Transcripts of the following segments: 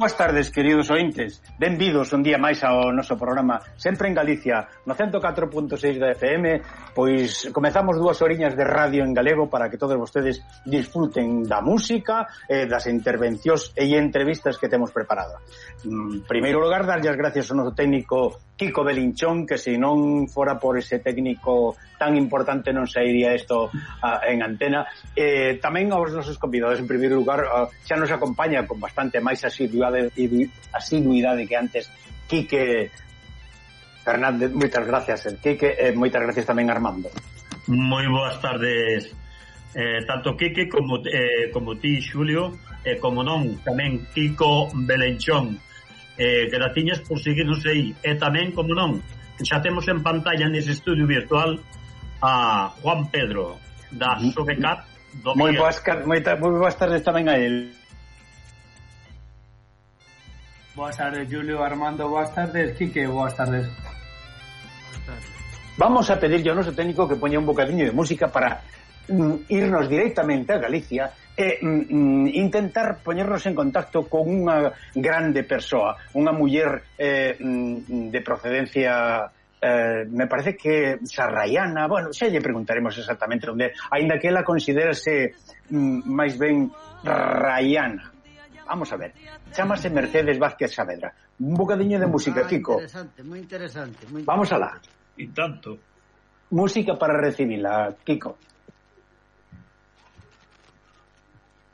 Moi boas tardes, queridos ointes. Benvidos un día máis ao noso programa Sempre en Galicia, no 104.6 da FM Pois comezamos dúas oriñas de radio en galego Para que todos vostedes disfruten da música eh, Das intervencións e entrevistas que temos preparada. En Primeiro lugar, darlle as gracias ao noso técnico Kiko Belinchón Que se non fora por ese técnico tan importante non sairía isto en antena. Eh, Tamén aos nosos convidados En primeiro lugar, ah, xa nos acompaña con bastante máis asiduidade, asiduidade que antes Quique Fernández, moitas gracias, el Quique, e moitas gracias tamén Armando. Moi boas tardes, eh, tanto Quique como, eh, como ti, Xulio, e eh, como non, tamén Kiko Belenchón. Eh, gratiñas por seguirnos aí. E tamén, como non, xa temos en pantalla nese estudio virtual a Juan Pedro, da Sobecat do Moi boas, moita, moi boas tardes tamén a ele Boas tardes, Julio, Armando, boas tardes, Quique, boas tardes. Vamos a pedirlle ao noso técnico que poña un bocadiño de música para mm, irnos directamente a Galicia e mm, mm intentar poñernos en contacto con unha grande persoa, unha muller eh, mm, de procedencia eh, me parece que sarraiana, bueno, xa lle preguntaremos exactamente onde, aínda que ela considerase mm, máis ben raiana. Vamos a ver. Chámase Mercedes Vázquez Saavedra. Un bocadiño de música, ah, Kiko. Interesante, moi interesante. Muy Vamos alá. e tanto Música para recibirla, Kiko.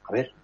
A ver.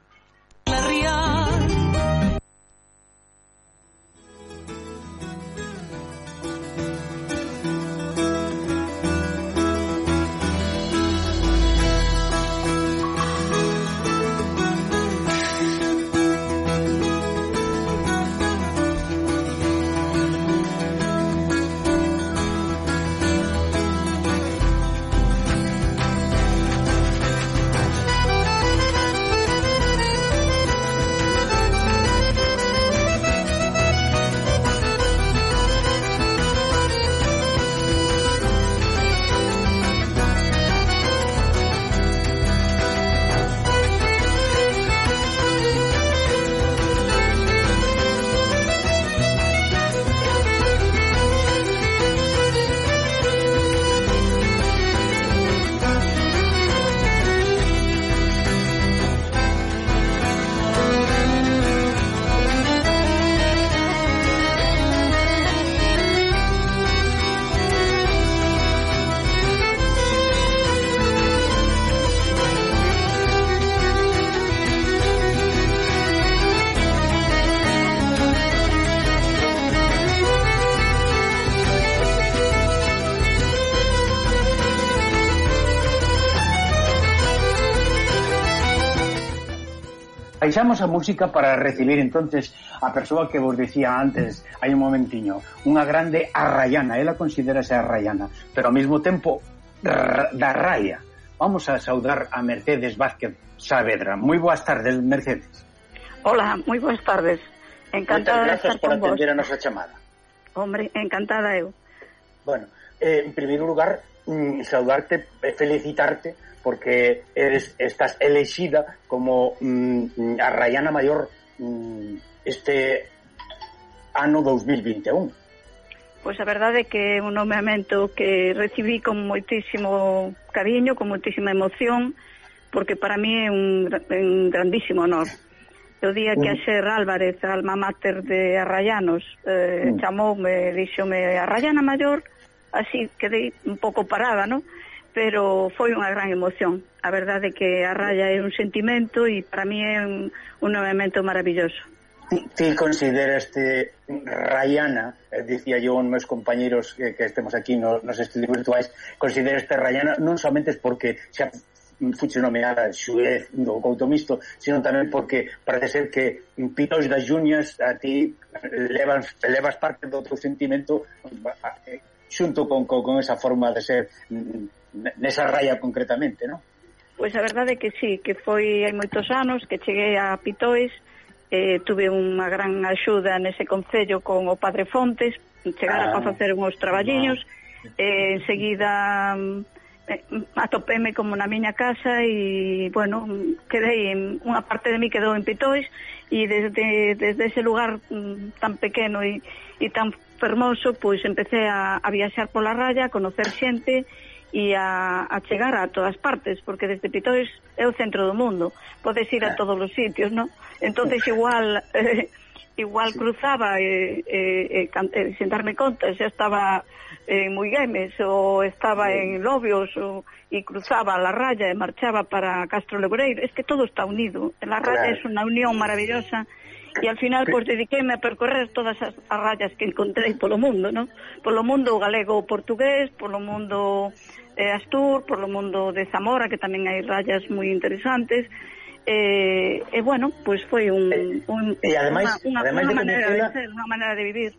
baixamos a música para recibir entonces a persoa que vos decía antes hai un momentiño, unha grande arraiana, ela considerase arraiana, pero ao mesmo tempo da raya. Vamos a saudar a Mercedes Vázquez Saavedra. Moi boas tardes, Mercedes. Hola, moi boas tardes. Encantada de estar por con atender vos. a nosa chamada. Hombre, encantada eu. Bueno, eh, en primeiro lugar, mm, saudarte, felicitarte porque eres estás elegida como mm, a Rayana Mayor mm, este ano 2021. Pois a verdade é que é un nomeamento que recibí con moitísimo cariño, con moitísima emoción, porque para mí é un, un grandísimo honor. O día que a Xer Álvarez, alma máter de Arrayanos, eh, mm. chamoume, díxome Arrayana Mayor, así quedei un pouco parada, non? pero foi unha gran emoción. A verdade é que a raya é un sentimento e para mí é un, un movimento maravilloso. Ti consideraste Rayana, eh, dicía yo aos meus compañeros que, que estemos aquí no, nos estudios virtuais, consideraste Rayana non somente porque xa fuche nomeada xuez do Couto Mixto, sino tamén porque parece ser que Pitos das Junias a ti levas, levas parte do teu sentimento eh, xunto con, con, con esa forma de ser mm, nesa raya concretamente, non? Pois a verdade é que sí, que foi hai moitos anos que cheguei a Pitois, eh, tuve unha gran axuda nese concello con o Padre Fontes, chegara ah, para facer uns traballiños, eh, enseguida eh, atopéme como na miña casa e, bueno, quedei, en, unha parte de mí quedou en Pitois e desde, desde ese lugar mm, tan pequeno e, e tan fermoso, pois empecé a, a viaxar pola raya, a conocer xente e a, a chegar a todas partes, porque desde Pitois é o centro do mundo, podes ir a eh. todos os sitios, non? entonces eh. igual... Eh, igual sí. cruzaba e eh, eh, eh, sen eh, darme conta xa estaba en Muigames ou estaba sí. en Lobios ou, e cruzaba la raya e marchaba para Castro Lebreiro es que todo está unido la raya claro. es una unión maravillosa e al final pues, dediqueime a percorrer todas as, as rayas que encontrei polo mundo, non? Polo mundo galego portugués, polo mundo eh, Astur, polo mundo de Zamora, que tamén hai rayas moi interesantes, e, eh, eh, bueno, pois pues foi un, eh, un, e, ademais, unha, ademais unha, de maneira coñecela, de ser, unha maneira de vivir.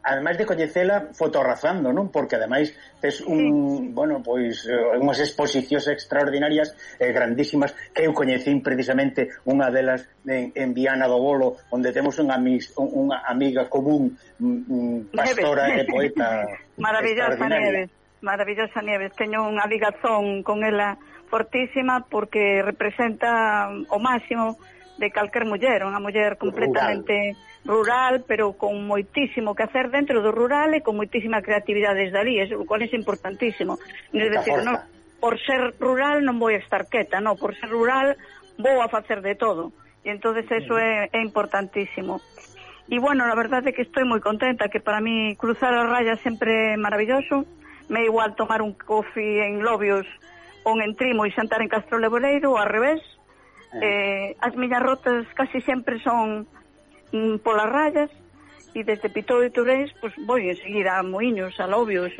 Ademais de coñecela fotorrazando, non? Porque ademais tes un, sí. bueno, pois eh, unhas exposicións extraordinarias, eh, grandísimas, que eu coñecín precisamente unha delas en, en Viana do Bolo, onde temos unha, mis, unha amiga común, mm, mm pastora e poeta Maravillosa Neves maravillosa Nieves. Teño unha ligazón con ela fortísima porque representa o máximo de calquer muller, unha muller completamente rural, rural pero con moitísimo que hacer dentro do rural e con moitísima creatividade desde ali, o cual é importantísimo. É decir, no, por ser rural non vou estar queta, no, por ser rural vou a facer de todo. E entonces eso é, é importantísimo. E bueno, la verdade é que estou moi contenta, que para mí cruzar a raya sempre é maravilloso me igual tomar un coffee en Lobios ou en Trimo e sentar en Castro Leboreiro ao revés. Eh. eh, as miñas rotas casi sempre son mm, polas rayas e desde Pitou de Turéis pois, pues, vou enseguida a Moinhos, a Lobios,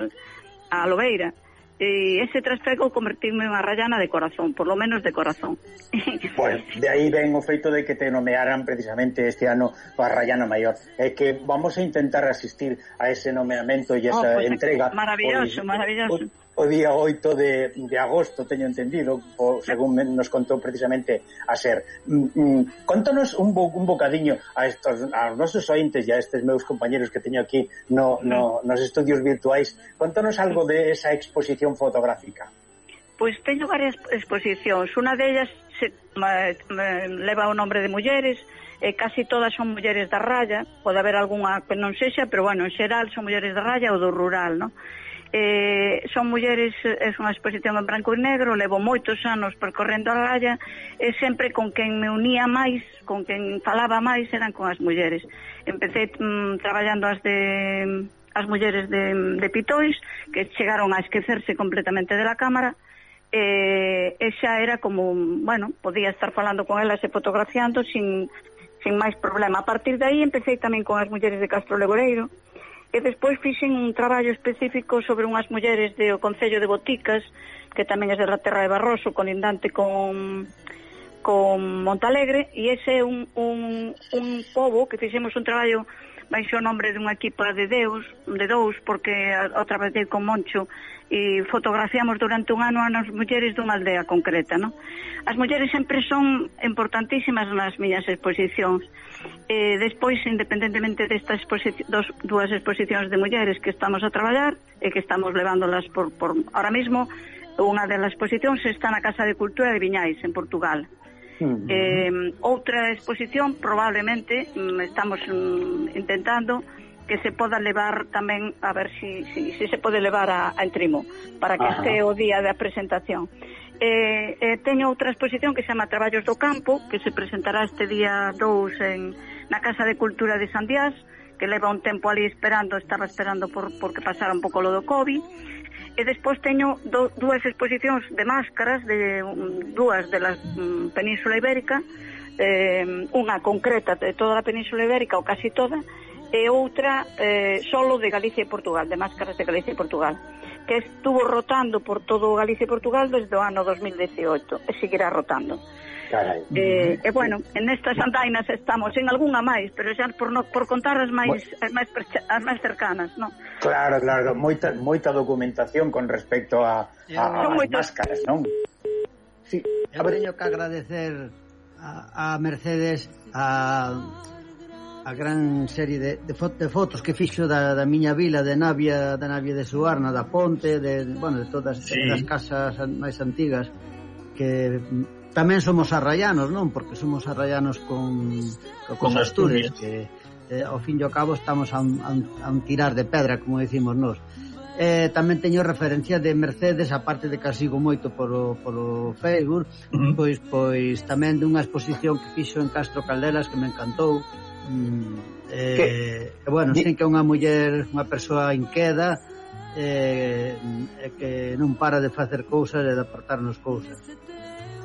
a Lobeira. Uh e ese trasfego convertirme en unha rayana de corazón, por lo menos de corazón. Pois, pues, de aí ven o feito de que te nomearan precisamente este ano a rayana maior. É que vamos a intentar asistir a ese nomeamento e esa oh, pues, entrega. Maravilloso, pois, maravilloso. Pois, o día 8 de, de agosto, teño entendido, o, según nos contou precisamente a ser. Mm, mm, contanos un, bo, un bocadiño a estos a nosos ointes e a estes meus compañeros que teño aquí no, no, nos estudios virtuais. Contanos algo de esa exposición fotográfica. Pois teño varias exposicións. Unha delas se, me, me, leva o nombre de mulleres, eh, casi todas son mulleres da raya, pode haber algunha que non sexa, pero bueno, en xeral son mulleres da raya ou do rural, non? eh, son mulleres, eh, é unha exposición en branco e negro, levo moitos anos percorrendo a raya, e sempre con quen me unía máis, con quen falaba máis, eran con as mulleres. Empecé mm, traballando as de as mulleres de, de Pitois, que chegaron a esquecerse completamente de la cámara, e, e xa era como, bueno, podía estar falando con elas e fotografiando sin, sin máis problema. A partir de aí empecé tamén con as mulleres de Castro Legoreiro, e despois fixen un traballo específico sobre unhas mulleres do Concello de Boticas, que tamén é de Terra de Barroso, colindante con con Montalegre, e ese é un, un, un povo que fixemos un traballo baixo o nome dunha equipa de Deus, de dous, porque a, a traballar con Moncho e fotografiamos durante un ano as mulleres dunha aldea concreta, non? As mulleres sempre son importantísimas nas miñas exposicións. E despois, independentemente destas dos, dúas exposicións de mulleres que estamos a traballar e que estamos levándolas por, por... Ahora mismo, unha das exposicións está na Casa de Cultura de Viñais, en Portugal. Uh -huh. Eh, outra exposición probablemente mm, estamos mm, intentando que se poda levar tamén a ver si, si, si se pode levar a, a Entrimo para que Ajá. este o día da presentación eh, eh, teño outra exposición que se chama Traballos do Campo que se presentará este día 2 en, na Casa de Cultura de Sandiás que leva un tempo ali esperando estaba esperando por, porque pasara un pouco lo do COVID E despois teño do, dúas exposicións de máscaras de um, dúas de la um, Península Ibérica eh, unha concreta de toda a Península Ibérica ou casi toda e outra eh, solo de Galicia e Portugal, de máscaras de Galicia e Portugal, que estuvo rotando por todo Galicia e Portugal desde o ano 2018 e seguirá rotando. Carai. Eh, e bueno, en estas andainas estamos en algunha máis, pero xa por no, por contar as máis as máis as máis cercanas, non? Claro, claro, moita moita documentación con respecto a a, a máscaras, non? Sí, Eu teño que agradecer a, a Mercedes a a gran serie de, de, fo de fotos que fixo da, da miña vila de Navia, da Navia de Suarna, da Ponte, de, bueno, de todas sí. as casas máis antigas que tamén somos arraianos, non? Porque somos arraianos con, con, con Asturias, Asturias que eh, ao fin e ao cabo estamos a un, a, un, a un tirar de pedra, como decimos nós. Eh, tamén teño referencia de Mercedes, a parte de que sigo moito polo, polo Facebook, uh -huh. pois, pois tamén dunha exposición que fixo en Castro Caldelas que me encantou, Mm, eh, que, bueno, di... sen que é unha muller, unha persoa inqueda, eh, que non para de facer cousas e de aportarnos cousas.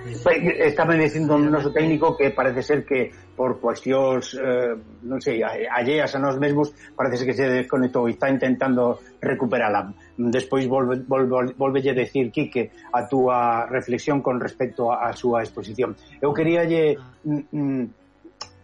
Estaba dicindo o noso técnico que parece ser que por cuestións, eh, non sei, alleas a nós mesmos, parece ser que se desconectou e está intentando recuperala. Despois volve, volve, volvelle decir, Quique, a túa reflexión con respecto á súa exposición. Eu queríalle... Mm, mm,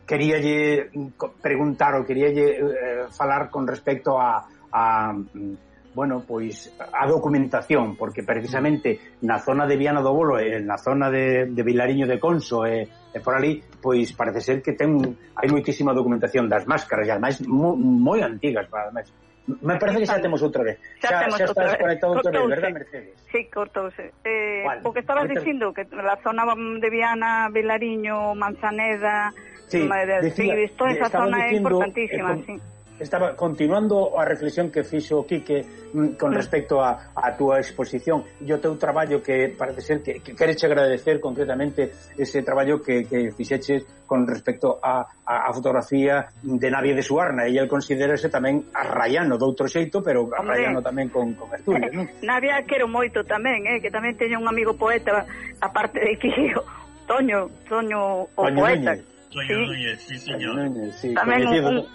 queríalle mm, preguntar ou queríalle eh, falar con respecto a, a mm, bueno, pois a documentación, porque precisamente na zona de Viana do Bolo e na zona de, de Vilariño de Conso e, e por ali, pois parece ser que ten hai moitísima documentación das máscaras e ademais moi, moi antigas, ademais. Me parece que xa temos outra vez. Xa, xa, xa vez. conectado outra vez, verdad, Mercedes? Sí, cortouse. Eh, vale. O que estabas Ahorita... dicindo, que na zona de Viana, Vilariño, Manzaneda, Sí, decía, sí esto, esa zona é eh, importantísima, eh, con, sí. Estaba continuando a reflexión que fixo Quique mm, con mm. respecto a, a túa exposición e o teu traballo que parece ser que, que quereche agradecer concretamente ese traballo que, que fixeches con respecto a, a, a fotografía de Navia de Suarna e el considerase tamén arraiano de outro xeito, pero arraiano tamén con, con Asturias, eh, non? Navia quero moito tamén, eh, que tamén teño un amigo poeta aparte de que Toño, Toño o Toño poeta Núñez. Soño sí. sí, Núñez, eh, sí, tamén, un,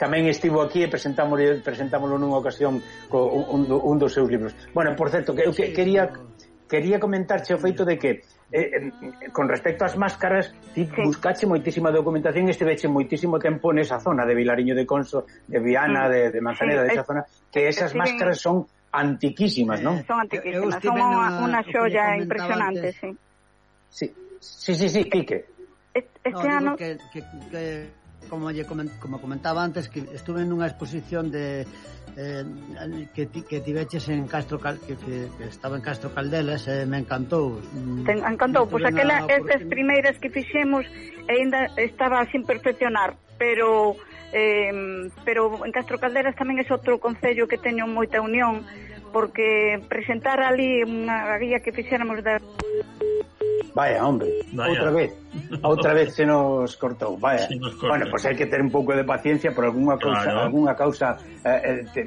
tamén estivo aquí e presentámoslo, presentámoslo nunha ocasión co un, un dos seus libros. Bueno, por certo, que, que quería quería comentarche o feito de que eh, eh, con respecto ás máscaras ti sí. buscache moitísima documentación e estiveche moitísimo tempo nesa zona de Vilariño de Conso, de Viana, sí. de, de Manzaneda, sí. esa zona, que esas sí. máscaras son antiquísimas, non? Eh, son antiquísimas, son unha, unha xoya impresionante, antes. sí. Sí, sí, sí, sí, Quique. Este no, ano... Que, que, que, como, lle como comentaba antes, que estuve nunha exposición de eh, que, ti, que tiveches en Castro Cal, que, que, que estaba en Castro Caldelas e eh, me encantou. Mm, Te encantou, pois pues aquela estas porque... primeiras que fixemos aínda estaba sin perfeccionar, pero eh, pero en Castro Calderas tamén é outro concello que teño moita unión porque presentar ali unha guía que fixéramos da Vaya, hombre, Vaya. outra vez, outra vez se nos cortou. Vaya. Se nos corta. bueno, pois pues hai que ter un pouco de paciencia por algunha cousa, claro. algunha causa eh, eh, te,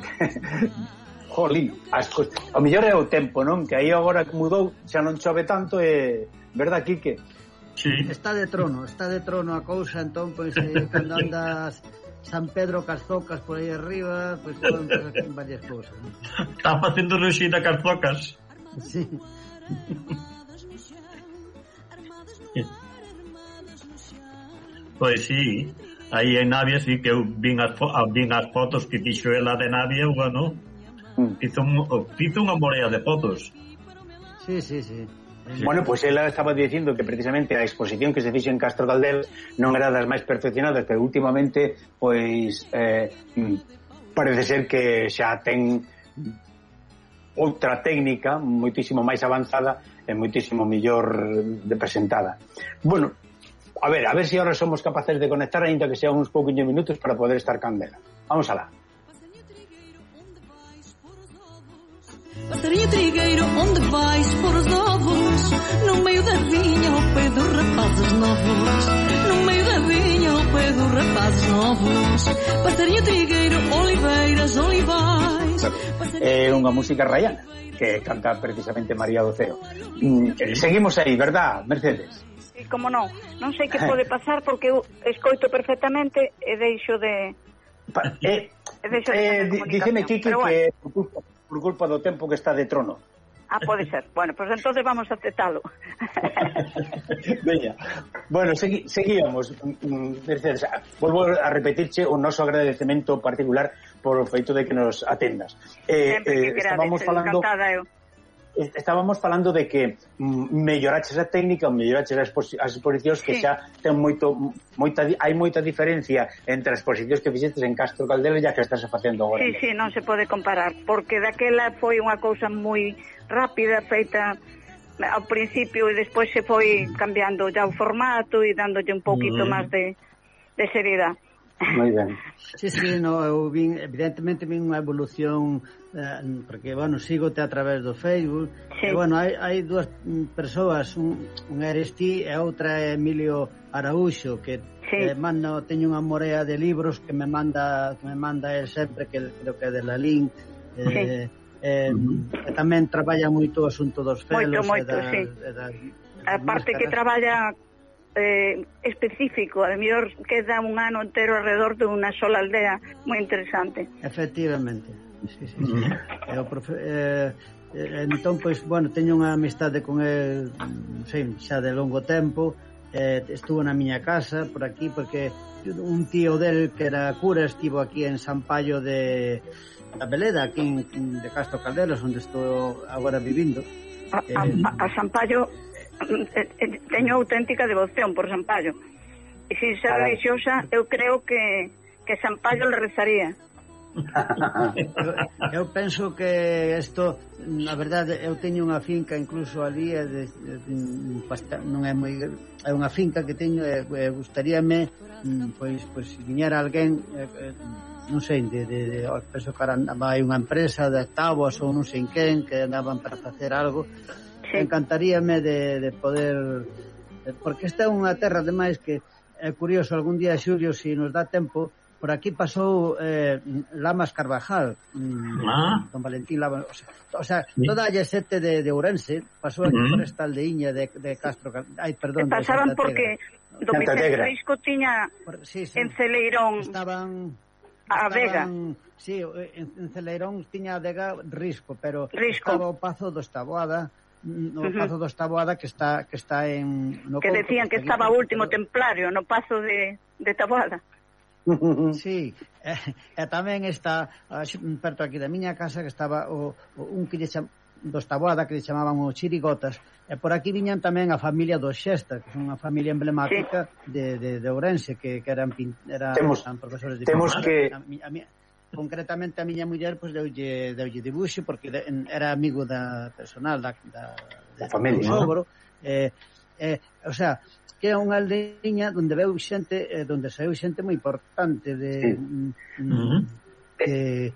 jolín, as cousas. O mellor é o tempo, non? Que aí agora que mudou, xa non chove tanto e verdad, Quique? Sí. Está de trono, está de trono a cousa, entón pois eh, cando andas San Pedro Cazocas por aí arriba, pois poden pasar varias cousas. Está facendo rexida Cazocas. Sí. Pois sí, aí en Navia sí que eu vin as, ah, vin as fotos que fixo ela de Navia, bueno, mm. fizo, un, fizo unha morea de fotos. Sí, sí, sí. Sí. Bueno, pois pues ela estaba dicindo que precisamente a exposición que se fixo en Castro Caldel non era das máis perfeccionadas, pero últimamente pois eh, mm, parece ser que xa ten outra técnica moitísimo máis avanzada e moitísimo millor de presentada. Bueno, a ver, a ver se si ahora somos capaces de conectar aínda que sea uns pouquiños minutos para poder estar candela. Vamos alá. Pasariño trigueiro, onde vais por os ovos? No meio da vinha, ao pé dos rapazes novos No meio da vinha, ao pé dos rapazes novos Passarinho trigueiro, oliveiras, olivais É eh, unha música raiana que canta precisamente María do Ceo. Mm, eh, seguimos aí, verdad, Mercedes? E como non, non sei que pode pasar porque eu escoito perfectamente e deixo de... Pa, eh, e deixo de eh, dígeme, Kiki, bueno. que por culpa, por culpa do tempo que está de trono. Ah, pode ser. Bueno, pues entonces vamos a tetalo. Veña. Bueno, segui, seguíamos. Mm, mm, Mercedes, volvo a repetirche o noso agradecemento particular por o feito de que nos atendas. Eh, Sempre que eh, estábamos eh, falando eu. Estábamos falando de que melloraches a técnica, melloraches as, as exposicións que sí. xa ten moito moita hai moita diferencia entre as exposicións que fixestes en Castro Caldela e a que estás facendo agora. Sí, sí, non se pode comparar, porque daquela foi unha cousa moi rápida feita ao principio e despois se foi mm. cambiando ya o formato e dándolle un poquito mm. máis de, de seriedade. Moi ben. Sí, sí, no, eu vin, evidentemente vin unha evolución eh, porque, bueno, sigote a través do Facebook sí. e, bueno, hai, hai dúas persoas un, un eres ti e outra é Emilio Araúxo que sí. eh, mando, teño unha morea de libros que me manda que me manda el sempre que creo que é de la Lin eh, sí. eh, e tamén traballa moito o asunto dos felos moito, moito, e da, sí. e da, a parte que traballa eh, específico, a mellor queda un ano entero alrededor de unha sola aldea, moi interesante. Efectivamente. Sí, sí, sí. Mm-hmm. Eh, o profe, eh, eh, entón, pois, bueno, teño unha amistade con el, non sei, xa de longo tempo, eh, estuvo na miña casa por aquí, porque un tío del que era cura estivo aquí en San Pallo de da Veleda, aquí en, de Castro Calderos, onde estou agora vivindo. A, a, a San Pallo teño auténtica devoción por San Pallo. E se xa religiosa, eu creo que, que San Pallo le rezaría. eu, eu penso que isto, na verdade, eu teño unha finca incluso ali, é de, de, de, non é moi é unha finca que teño e, e gustaríame mm, pois pois se viñera alguén eh, eh non sei, de, de, de penso que hai unha empresa de táboas ou non sei en quen que andaban para facer algo encantaríame de, de poder eh, porque esta é unha terra ademais que é curioso algún día Xulio se si nos dá tempo por aquí pasou eh, Lamas Carvajal mm, ah. Don Valentín Lamas o sea, o sea toda a yesete de, de Ourense pasou aquí uh -huh. por esta aldeíña de, de Castro ai, perdón, pasaban porque do Vicente Risco tiña por, sí, sí. en Celeirón estaban a Vega. Sí, en Celeirón tiña a Vega Risco, pero Risco. estaba o Pazo do Estaboada, no Pazo do Taboada que está que está en no que decían que estaba o último templario no pazo de, de Taboada. Sí, e, e tamén está perto aquí da miña casa que estaba o, o un que lle cham, dos Taboada que lle chamaban os chirigotas e por aquí viñan tamén a familia dos Xesta que son unha familia emblemática sí. de, de, de Ourense que, que eran, eran, temos, eran profesores de temos pintura. que a, a, a, concretamente a miña muller pois deulle deulle dibuixo porque de, era amigo da personal da da, da familia, do sogro. Eh, eh, o sea, que é unha aldeiña onde veu xente, eh, onde saiu xente moi importante de sí. mm, uh -huh. de,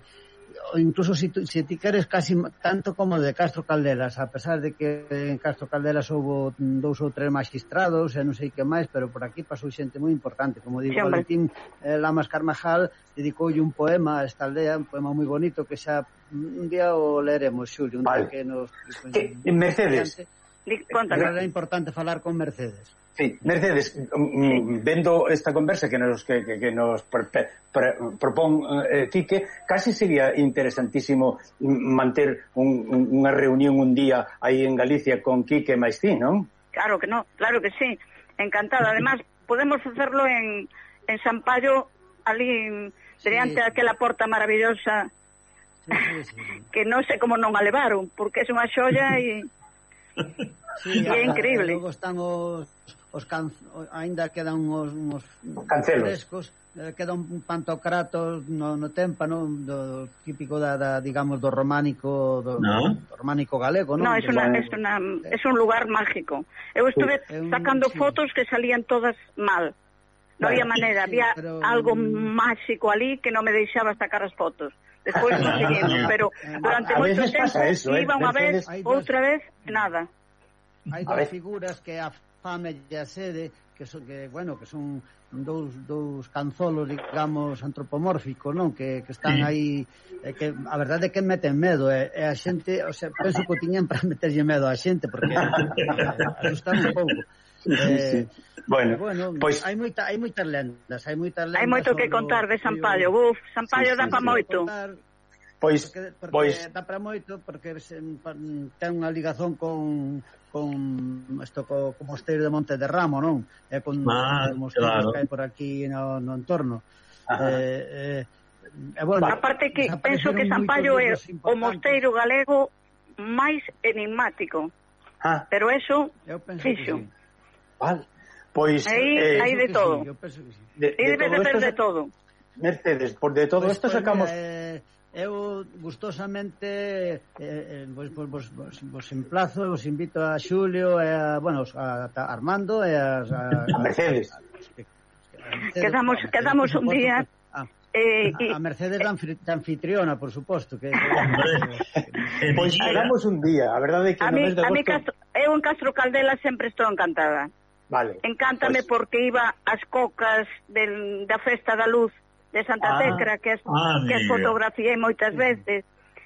incluso se si, si ti queres casi tanto como de Castro Caldelas, a pesar de que en Castro Caldelas houve dous ou tres magistrados e non sei que máis, pero por aquí pasou xente moi importante, como digo, Siempre. Valentín eh, Lamas Carmajal dedicoulle un poema a esta aldea, un poema moi bonito que xa un día o leremos, Xulio, un vale. día que nos... Que, Mercedes. Era importante falar con Mercedes. Sí, Mercedes, mm, mm, vendo esta conversa que nos que, que nos propón eh, Quique, casi sería interesantísimo mm, manter un, unha reunión un día aí en Galicia con Quique máis ti, non? Claro que no, claro que sí, encantada. Además, podemos hacerlo en, en San Pallo, ali, sí. delante daquela porta maravillosa, sí, sí, sí. que non sei como non a levaron, porque é unha xoya e... Sí, é increíble. Logo están os os can, ainda quedan uns, uns Cancelos. frescos, eh, queda un pantocrato no, no témpano do típico da, da digamos do románico do, no. do románico galego, non? No, é unha é una, é un lugar mágico. Eu estuve sí, sacando sí. fotos que salían todas mal. No bueno, había maneira, sí, había pero... algo máxico ali que non me deixaba sacar as fotos. Despois conseguimos, pero eh, durante a, a moito tempo eso, eh? iba unha vez, outra vez, nada. Hai dúas figuras que a Fame e a Sede, que son que bueno, que son dous dous canzolos, digamos, antropomórficos, non, que que están sí. aí eh, que a verdade é que meten medo, e, eh, e a xente, o sea, penso que o tiñan para meterlle medo á xente porque eh, asustan un pouco. Eh, sí, sí. Eh, bueno, bueno pois pues... hai moita hai moitas lendas, hai moitas lendas. Hai moito que contar de San Pallo, buf, Sampallo sí, sí, dá sí, moito. Contar, Pois, porque, porque pois... dá para moito porque se, ten unha ligazón con con isto co, co mosteiro de Monte de Ramo, non? É con ah, con mosteiros claro. que hai por aquí no, no entorno. Ajá. Eh, eh, e bueno, Aparte que penso que Sampaio é o mosteiro galego máis enigmático. Ah. Pero eso fixo. Sí. Vale. Pois aí, eh, aí de todo. Sí, de, de, de, todo de, de todo. Mercedes, por de todo pois isto pois sacamos... Eh, eu gustosamente eh, vos, vos, vos, vos, vos emplazo, vos invito a Xulio e a, bueno, a, a Armando e a, a, a Mercedes. A, a, a, Mercedes quedamos a Mercedes, quedamos un día a, eh, a, a Mercedes da de anfitriona, por suposto que, que Pois quedamos un día, a verdade é que a no mí, mes de. A mí Castro, eu en Castro Caldela sempre estou encantada. Vale. Encántame pues... porque iba ás cocas del, da Festa da Luz de Santa ah, Tecra, que as, ah, que as fotografiei moitas veces.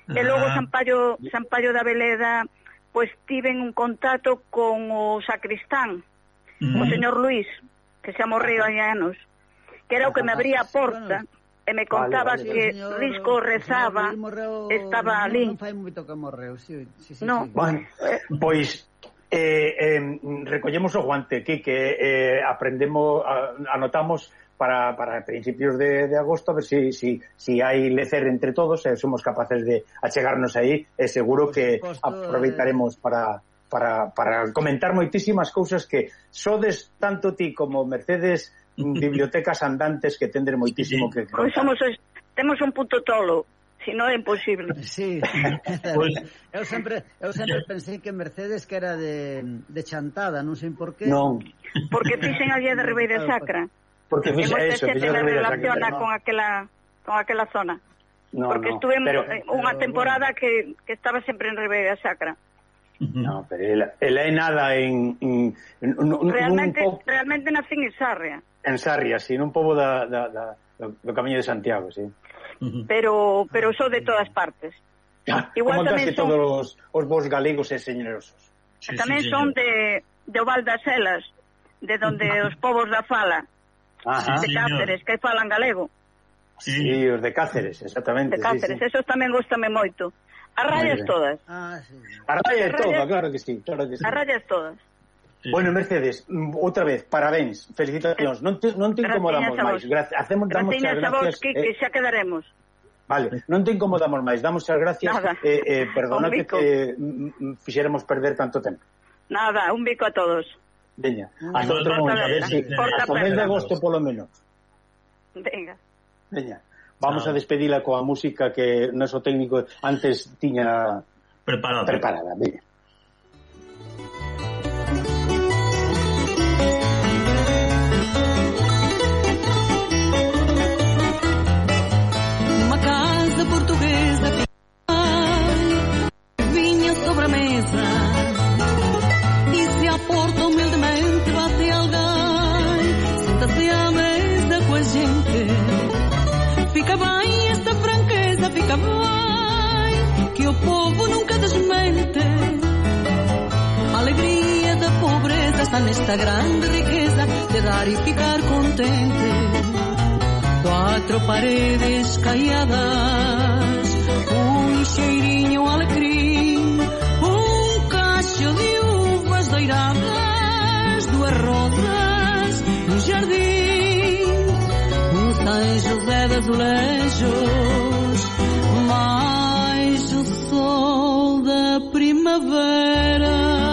Ah, e logo San Pallo, San Pallo da Veleda, pois tiven un contacto con o sacristán, mm. o señor Luís, que se morrido hai anos, que era o que me abría a porta e me contaba vale, vale. que señor, Risco rezaba, morreu, estaba ali. Non fai moito que morreu, sí, sí, sí, no. sí. Bueno, pois eh, eh, recollemos o guante, Quique, eh, aprendemos, anotamos para, para principios de, de agosto, a ver si, si, si hai lecer entre todos, e eh, somos capaces de achegarnos aí, e eh, seguro que eh. aproveitaremos para, para, para comentar moitísimas cousas que sodes tanto ti como Mercedes mm, bibliotecas andantes que tender moitísimo que... Pois somos, temos un punto tolo si non é imposible. Sí, pues, eu sempre eu sempre pensei que Mercedes que era de, de chantada, non sei por qué. Non. Porque fixen a día de Ribeira ah, Sacra. Porque fixa e eso, que yo relaciona con aquela con aquela zona. No, porque no, estuve pero, eh, unha temporada que, que estaba sempre en Ribeira Sacra. No, pero ela, ela é nada en, en, en en realmente, un realmente nací en Sarria. En Sarria, sí, nun pobo da, da, da, do Camiño de Santiago, sí. Pero pero sou de todas partes. Ah, Igual Igual tamén son... todos os, os vos galegos e señorosos. Sí, tamén sí, son de, de Oval das Elas, de donde os povos da fala. Ajá, de Cáceres, señor. que falan galego. Sí. sí, os de Cáceres, exactamente. De Cáceres, sí, sí. esos tamén gustame moito. As rayas todas. Ah, sí. As rayas todas, claro que sí, claro que sí. As rayas todas. Sí. Bueno, Mercedes, mm, outra vez, parabéns, felicitacións. Non te, non te incomodamos máis. Gracias, hacemos damos as a Vos, que, eh... que xa quedaremos. Vale, non te incomodamos máis, damos as gracias. Nada. Eh, eh, perdona que te, mm, mm, fixéramos perder tanto tempo. Nada, un bico a todos. Veña, hasta outro momento, a ver si, hasta o mes de agosto polo menos. Venga. Veña, vamos Chao. a despedila coa música que o noso técnico antes tiña preparada. Preparada, veña. Que o povo nunca desmente. A alegria da pobreza está nesta grande riqueza de dar e ficar contente quatro paredes caiadas, um cheirinho alecrim, um cacho de uvas doiradas, duas rosas no jardim, um São José de azulejos, mais primavera.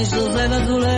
i sofrer de soler